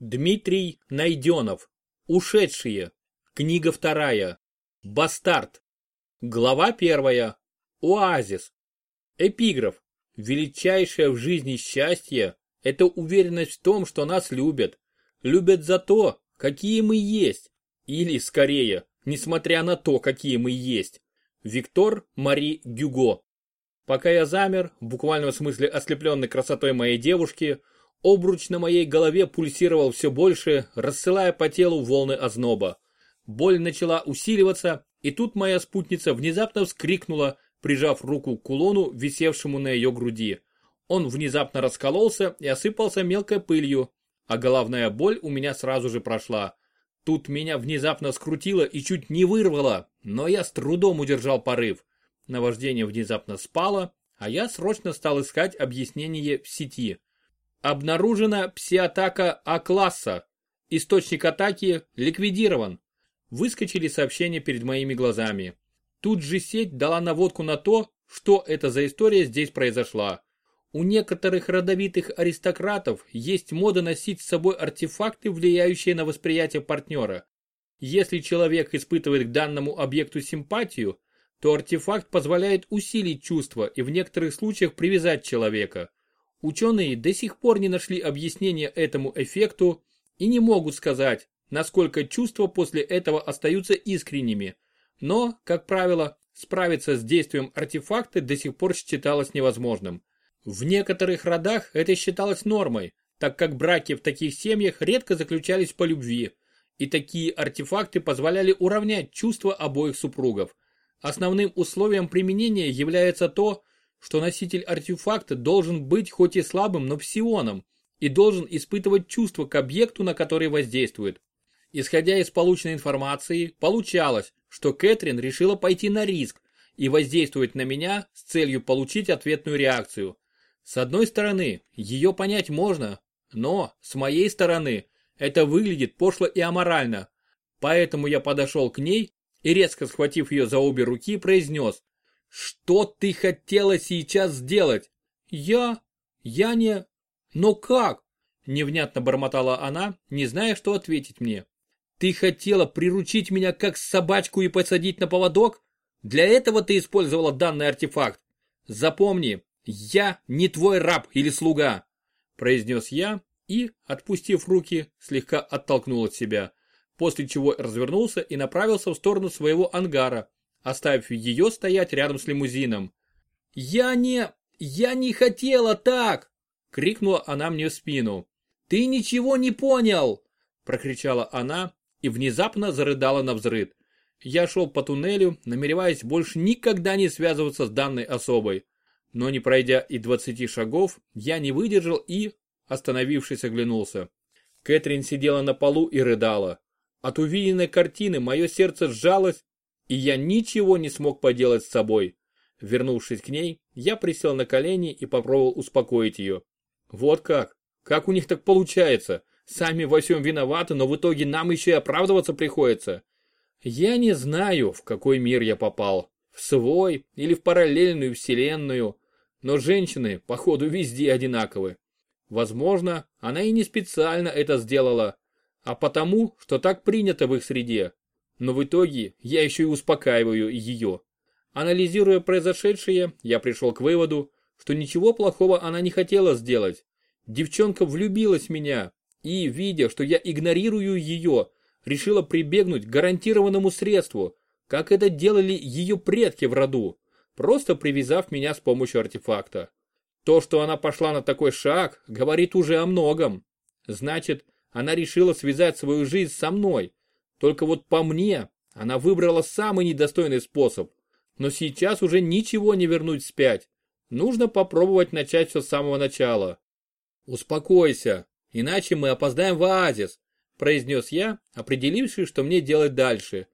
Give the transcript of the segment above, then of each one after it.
Дмитрий Найденов. Ушедшие. Книга вторая. Бастард. Глава первая. Оазис. Эпиграф. Величайшее в жизни счастье – это уверенность в том, что нас любят. Любят за то, какие мы есть. Или, скорее, несмотря на то, какие мы есть. Виктор Мари Гюго. Пока я замер, в буквальном смысле ослепленный красотой моей девушки – Обруч на моей голове пульсировал все больше, рассылая по телу волны озноба. Боль начала усиливаться, и тут моя спутница внезапно вскрикнула, прижав руку к кулону, висевшему на ее груди. Он внезапно раскололся и осыпался мелкой пылью, а головная боль у меня сразу же прошла. Тут меня внезапно скрутило и чуть не вырвало, но я с трудом удержал порыв. Наваждение внезапно спало, а я срочно стал искать объяснение в сети. Обнаружена пси-атака А-класса. Источник атаки ликвидирован. Выскочили сообщения перед моими глазами. Тут же сеть дала наводку на то, что это за история здесь произошла. У некоторых родовитых аристократов есть мода носить с собой артефакты, влияющие на восприятие партнера. Если человек испытывает к данному объекту симпатию, то артефакт позволяет усилить чувство и в некоторых случаях привязать человека. Ученые до сих пор не нашли объяснения этому эффекту и не могут сказать, насколько чувства после этого остаются искренними. Но, как правило, справиться с действием артефакта до сих пор считалось невозможным. В некоторых родах это считалось нормой, так как браки в таких семьях редко заключались по любви, и такие артефакты позволяли уравнять чувства обоих супругов. Основным условием применения является то, что носитель артефакта должен быть хоть и слабым, но псионом и должен испытывать чувства к объекту, на который воздействует. Исходя из полученной информации, получалось, что Кэтрин решила пойти на риск и воздействовать на меня с целью получить ответную реакцию. С одной стороны, ее понять можно, но, с моей стороны, это выглядит пошло и аморально. Поэтому я подошел к ней и, резко схватив ее за обе руки, произнес что ты хотела сейчас сделать? Я... я не... Но как? Невнятно бормотала она, не зная, что ответить мне. Ты хотела приручить меня как собачку и посадить на поводок? Для этого ты использовала данный артефакт. Запомни, я не твой раб или слуга, произнес я и, отпустив руки, слегка оттолкнул от себя, после чего развернулся и направился в сторону своего ангара, оставив ее стоять рядом с лимузином. «Я не... я не хотела так!» — крикнула она мне в спину. «Ты ничего не понял!» — прокричала она и внезапно зарыдала на взрыд. Я шел по туннелю, намереваясь больше никогда не связываться с данной особой. Но не пройдя и двадцати шагов, я не выдержал и, остановившись, оглянулся. Кэтрин сидела на полу и рыдала. От увиденной картины мое сердце сжалось, и я ничего не смог поделать с собой. Вернувшись к ней, я присел на колени и попробовал успокоить ее. Вот как? Как у них так получается? Сами во всем виноваты, но в итоге нам еще и оправдываться приходится. Я не знаю, в какой мир я попал. В свой или в параллельную вселенную. Но женщины, походу, везде одинаковы. Возможно, она и не специально это сделала, а потому, что так принято в их среде. Но в итоге я еще и успокаиваю ее. Анализируя произошедшее, я пришел к выводу, что ничего плохого она не хотела сделать. Девчонка влюбилась в меня и, видя, что я игнорирую ее, решила прибегнуть к гарантированному средству, как это делали ее предки в роду, просто привязав меня с помощью артефакта. То, что она пошла на такой шаг, говорит уже о многом. Значит, она решила связать свою жизнь со мной, только вот по мне, она выбрала самый недостойный способ. Но сейчас уже ничего не вернуть вспять. Нужно попробовать начать все с самого начала. Успокойся, иначе мы опоздаем в оазис, произнес я, определившись, что мне делать дальше.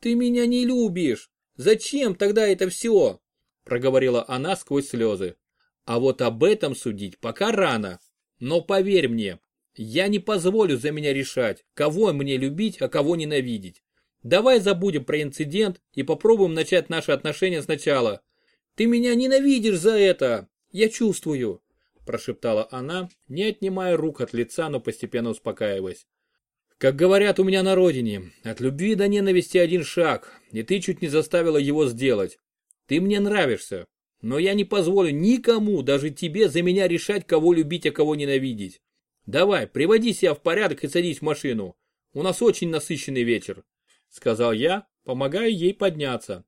Ты меня не любишь. Зачем тогда это все? Проговорила она сквозь слезы. А вот об этом судить пока рано. Но поверь мне, я не позволю за меня решать, кого мне любить, а кого ненавидеть. Давай забудем про инцидент и попробуем начать наши отношения сначала. Ты меня ненавидишь за это, я чувствую. прошептала она, не отнимая рук от лица, но постепенно успокаиваясь. Как говорят у меня на родине, от любви до ненависти один шаг, и ты чуть не заставила его сделать. Ты мне нравишься, но я не позволю никому, даже тебе, за меня решать, кого любить, а кого ненавидеть. Давай, приводи себя в порядок и садись в машину. У нас очень насыщенный вечер, сказал я, помогая ей подняться.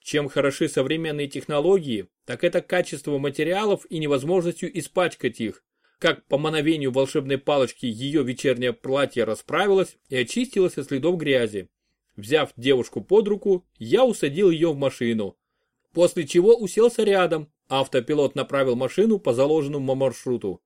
Чем хороши современные технологии, так это качество материалов и невозможностью испачкать их, как по мановению волшебной палочки ее вечернее платье расправилось и очистилось от следов грязи. Взяв девушку под руку, я усадил ее в машину. После чего уселся рядом, автопилот направил машину по заложенному маршруту.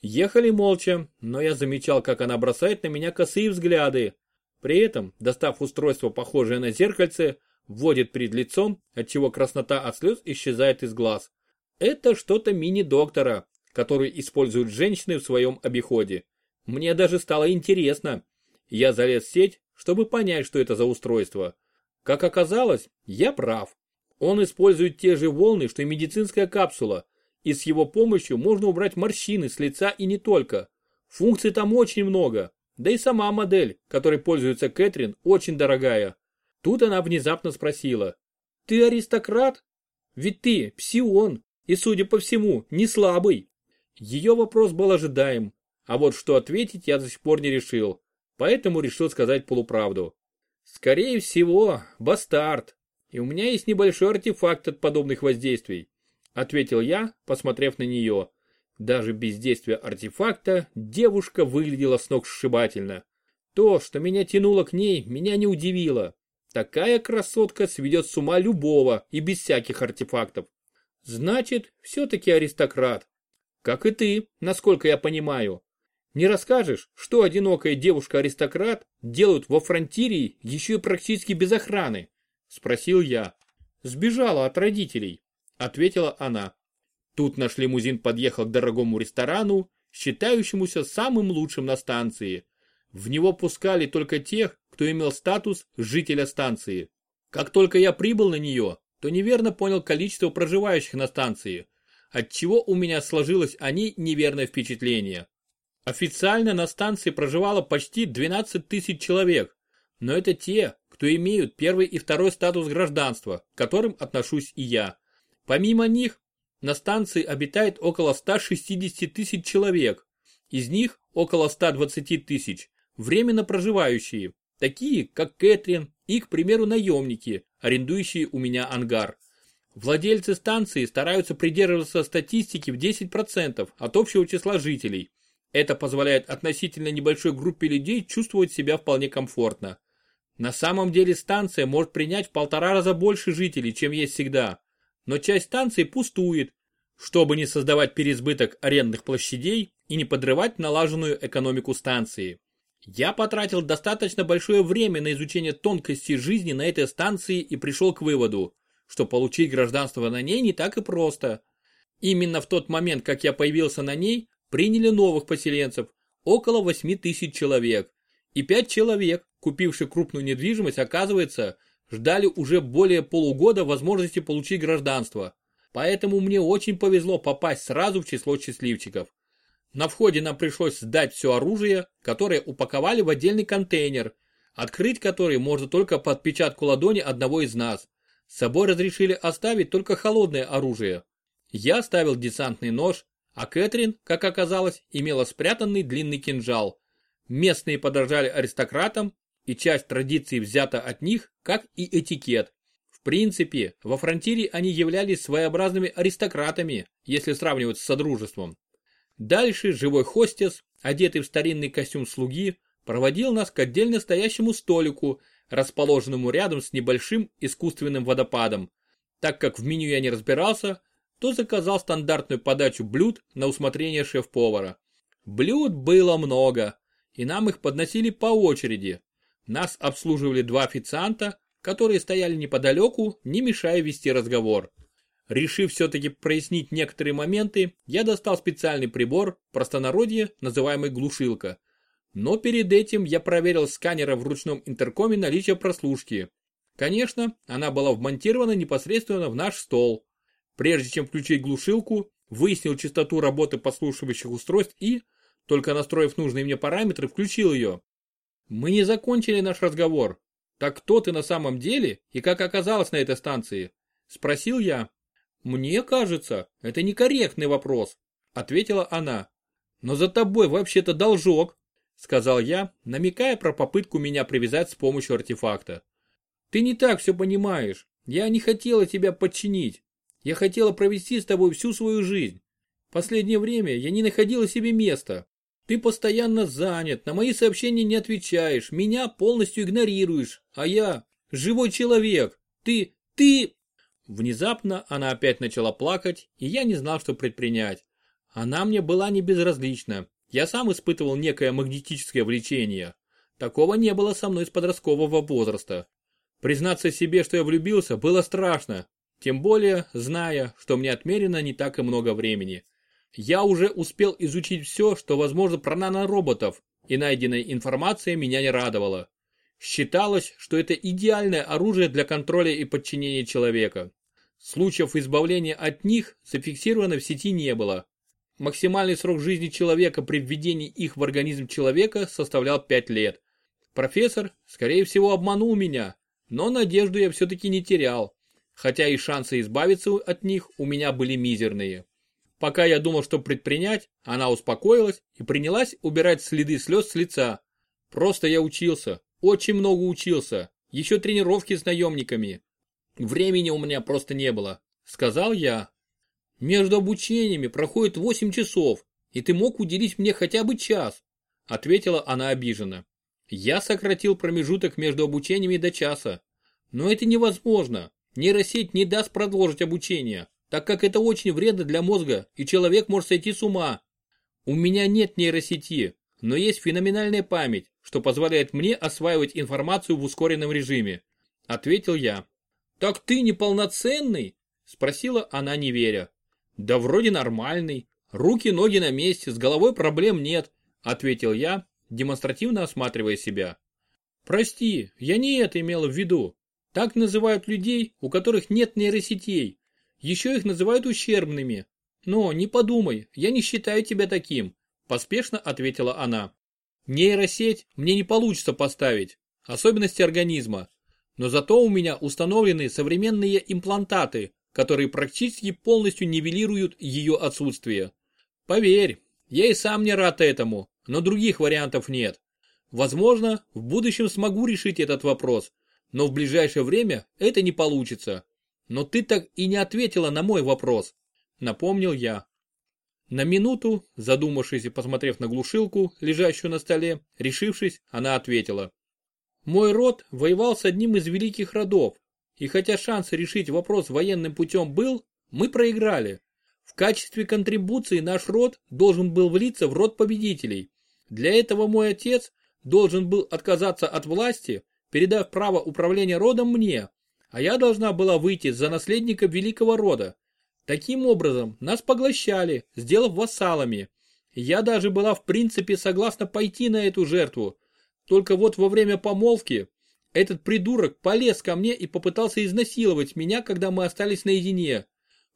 Ехали молча, но я замечал, как она бросает на меня косые взгляды. При этом, достав устройство, похожее на зеркальце, вводит перед лицом, отчего краснота от слез исчезает из глаз. Это что-то мини-доктора, который используют женщины в своем обиходе. Мне даже стало интересно. Я залез в сеть, чтобы понять, что это за устройство. Как оказалось, я прав. Он использует те же волны, что и медицинская капсула, и с его помощью можно убрать морщины с лица и не только. Функций там очень много, да и сама модель, которой пользуется Кэтрин, очень дорогая. Тут она внезапно спросила, «Ты аристократ? Ведь ты псион, и, судя по всему, не слабый». Ее вопрос был ожидаем, а вот что ответить я до сих пор не решил, поэтому решил сказать полуправду. Скорее всего, бастард, и у меня есть небольшой артефакт от подобных воздействий, ответил я, посмотрев на нее. Даже без действия артефакта девушка выглядела сногсшибательно. То, что меня тянуло к ней, меня не удивило. Такая красотка сведет с ума любого и без всяких артефактов. Значит, все-таки аристократ. Как и ты, насколько я понимаю. Не расскажешь, что одинокая девушка-аристократ делают во фронтирии еще и практически без охраны? Спросил я. Сбежала от родителей, ответила она. Тут наш лимузин подъехал к дорогому ресторану, считающемуся самым лучшим на станции. В него пускали только тех, кто имел статус жителя станции. Как только я прибыл на нее, то неверно понял количество проживающих на станции – отчего у меня сложилось о ней неверное впечатление. Официально на станции проживало почти 12 тысяч человек, но это те, кто имеют первый и второй статус гражданства, к которым отношусь и я. Помимо них, на станции обитает около 160 тысяч человек, из них около 120 тысяч временно проживающие, такие как Кэтрин и, к примеру, наемники, арендующие у меня ангар. Владельцы станции стараются придерживаться статистики в 10% от общего числа жителей. Это позволяет относительно небольшой группе людей чувствовать себя вполне комфортно. На самом деле станция может принять в полтора раза больше жителей, чем есть всегда. Но часть станции пустует, чтобы не создавать переизбыток арендных площадей и не подрывать налаженную экономику станции. Я потратил достаточно большое время на изучение тонкостей жизни на этой станции и пришел к выводу, что получить гражданство на ней не так и просто. Именно в тот момент, как я появился на ней, приняли новых поселенцев, около 8 тысяч человек. И 5 человек, купивших крупную недвижимость, оказывается, ждали уже более полугода возможности получить гражданство. Поэтому мне очень повезло попасть сразу в число счастливчиков. На входе нам пришлось сдать все оружие, которое упаковали в отдельный контейнер, открыть который можно только по отпечатку ладони одного из нас. С собой разрешили оставить только холодное оружие. Я оставил десантный нож, а Кэтрин, как оказалось, имела спрятанный длинный кинжал. Местные подражали аристократам, и часть традиций взята от них, как и этикет. В принципе, во фронтире они являлись своеобразными аристократами, если сравнивать с Содружеством. Дальше живой хостес, одетый в старинный костюм слуги, проводил нас к отдельно стоящему столику, расположенному рядом с небольшим искусственным водопадом. Так как в меню я не разбирался, то заказал стандартную подачу блюд на усмотрение шеф-повара. Блюд было много, и нам их подносили по очереди. Нас обслуживали два официанта, которые стояли неподалеку, не мешая вести разговор. Решив все-таки прояснить некоторые моменты, я достал специальный прибор, простонародье, называемый глушилка, но перед этим я проверил сканера в ручном интеркоме наличие прослушки. Конечно, она была вмонтирована непосредственно в наш стол. Прежде чем включить глушилку, выяснил частоту работы подслушивающих устройств и, только настроив нужные мне параметры, включил ее. Мы не закончили наш разговор. Так кто ты на самом деле и как оказалась на этой станции? Спросил я. Мне кажется, это некорректный вопрос, ответила она. Но за тобой вообще-то должок, сказал я, намекая про попытку меня привязать с помощью артефакта. Ты не так все понимаешь. Я не хотела тебя подчинить. Я хотела провести с тобой всю свою жизнь. Последнее время я не находила себе места. Ты постоянно занят, на мои сообщения не отвечаешь, меня полностью игнорируешь, а я живой человек. Ты, ты... Внезапно она опять начала плакать, и я не знал, что предпринять. Она мне была не безразлична. Я сам испытывал некое магнетическое влечение. Такого не было со мной с подросткового возраста. Признаться себе, что я влюбился, было страшно, тем более, зная, что мне отмерено не так и много времени. Я уже успел изучить все, что возможно про нанороботов, и найденная информация меня не радовала. Считалось, что это идеальное оружие для контроля и подчинения человека. Случаев избавления от них зафиксировано в сети не было. Максимальный срок жизни человека при введении их в организм человека составлял 5 лет. Профессор, скорее всего, обманул меня, но надежду я все-таки не терял хотя и шансы избавиться от них у меня были мизерные. Пока я думал, что предпринять, она успокоилась и принялась убирать следы слез с лица. Просто я учился, очень много учился, еще тренировки с наемниками. Времени у меня просто не было, сказал я. Между обучениями проходит 8 часов, и ты мог уделить мне хотя бы час, ответила она обиженно. Я сократил промежуток между обучениями до часа. Но это невозможно. Нейросеть не даст продолжить обучение, так как это очень вредно для мозга и человек может сойти с ума. У меня нет нейросети, но есть феноменальная память, что позволяет мне осваивать информацию в ускоренном режиме. Ответил я. Так ты неполноценный? Спросила она не веря. Да вроде нормальный. Руки, ноги на месте, с головой проблем нет, ответил я, демонстративно осматривая себя. Прости, я не это имела в виду. Так называют людей, у которых нет нейросетей. Еще их называют ущербными. Но не подумай, я не считаю тебя таким, поспешно ответила она. Нейросеть мне не получится поставить, особенности организма. Но зато у меня установлены современные имплантаты, которые практически полностью нивелируют ее отсутствие. Поверь, я и сам не рад этому, но других вариантов нет. Возможно, в будущем смогу решить этот вопрос, но в ближайшее время это не получится. Но ты так и не ответила на мой вопрос, напомнил я. На минуту, задумавшись и посмотрев на глушилку, лежащую на столе, решившись, она ответила. Мой род воевал с одним из великих родов, и хотя шанс решить вопрос военным путем был, мы проиграли. В качестве контрибуции наш род должен был влиться в род победителей. Для этого мой отец должен был отказаться от власти передав право управления родом мне, а я должна была выйти за наследника великого рода. Таким образом, нас поглощали, сделав вассалами. Я даже была в принципе согласна пойти на эту жертву. Только вот во время помолвки этот придурок полез ко мне и попытался изнасиловать меня, когда мы остались наедине.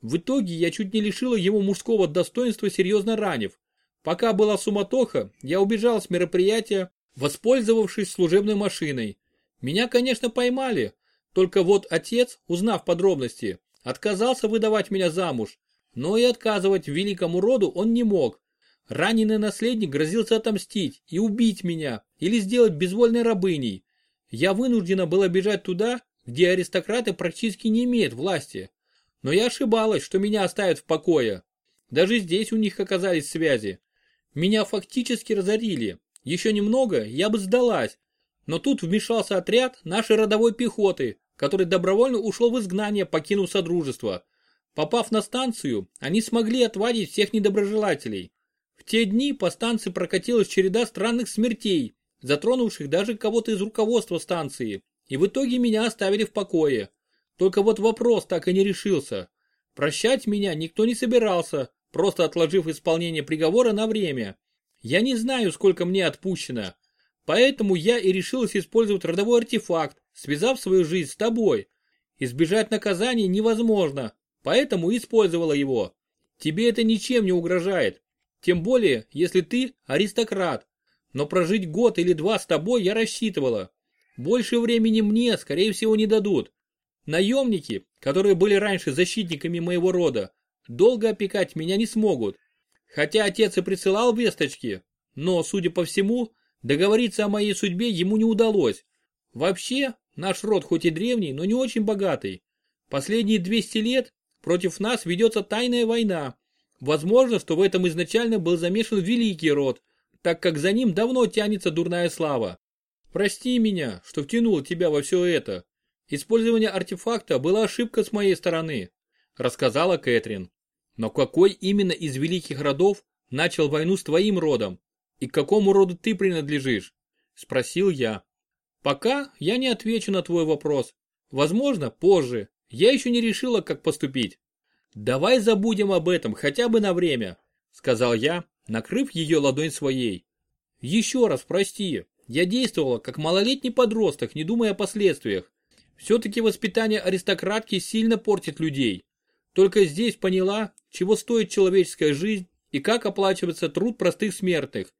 В итоге я чуть не лишила его мужского достоинства, серьезно ранив. Пока была суматоха, я убежал с мероприятия, воспользовавшись служебной машиной. Меня, конечно, поймали, только вот отец, узнав подробности, отказался выдавать меня замуж, но и отказывать великому роду он не мог. Раненый наследник грозился отомстить и убить меня или сделать безвольной рабыней. Я вынуждена была бежать туда, где аристократы практически не имеют власти. Но я ошибалась, что меня оставят в покое. Даже здесь у них оказались связи. Меня фактически разорили. Еще немного, я бы сдалась, но тут вмешался отряд нашей родовой пехоты, который добровольно ушел в изгнание, покинув Содружество. Попав на станцию, они смогли отвадить всех недоброжелателей. В те дни по станции прокатилась череда странных смертей, затронувших даже кого-то из руководства станции, и в итоге меня оставили в покое. Только вот вопрос так и не решился. Прощать меня никто не собирался, просто отложив исполнение приговора на время. Я не знаю, сколько мне отпущено, Поэтому я и решилась использовать родовой артефакт, связав свою жизнь с тобой. Избежать наказания невозможно, поэтому использовала его. Тебе это ничем не угрожает. Тем более, если ты аристократ. Но прожить год или два с тобой я рассчитывала. Больше времени мне, скорее всего, не дадут. Наемники, которые были раньше защитниками моего рода, долго опекать меня не смогут. Хотя отец и присылал весточки, но, судя по всему, договориться о моей судьбе ему не удалось. Вообще, наш род хоть и древний, но не очень богатый. Последние 200 лет против нас ведется тайная война. Возможно, что в этом изначально был замешан великий род, так как за ним давно тянется дурная слава. Прости меня, что втянул тебя во все это. Использование артефакта было ошибка с моей стороны, рассказала Кэтрин. Но какой именно из великих родов начал войну с твоим родом? И к какому роду ты принадлежишь? Спросил я. Пока я не отвечу на твой вопрос. Возможно, позже. Я еще не решила, как поступить. Давай забудем об этом хотя бы на время, сказал я, накрыв ее ладонь своей. Еще раз прости, я действовала как малолетний подросток, не думая о последствиях. Все-таки воспитание аристократки сильно портит людей. Только здесь поняла, чего стоит человеческая жизнь и как оплачивается труд простых смертных.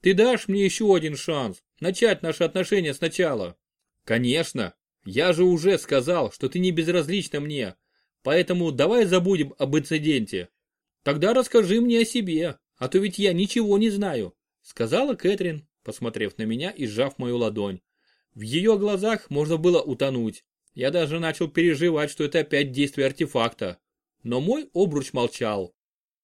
Ты дашь мне еще один шанс начать наши отношения сначала? Конечно. Я же уже сказал, что ты не безразлична мне. Поэтому давай забудем об инциденте. Тогда расскажи мне о себе, а то ведь я ничего не знаю, сказала Кэтрин, посмотрев на меня и сжав мою ладонь. В ее глазах можно было утонуть. Я даже начал переживать, что это опять действие артефакта. Но мой обруч молчал.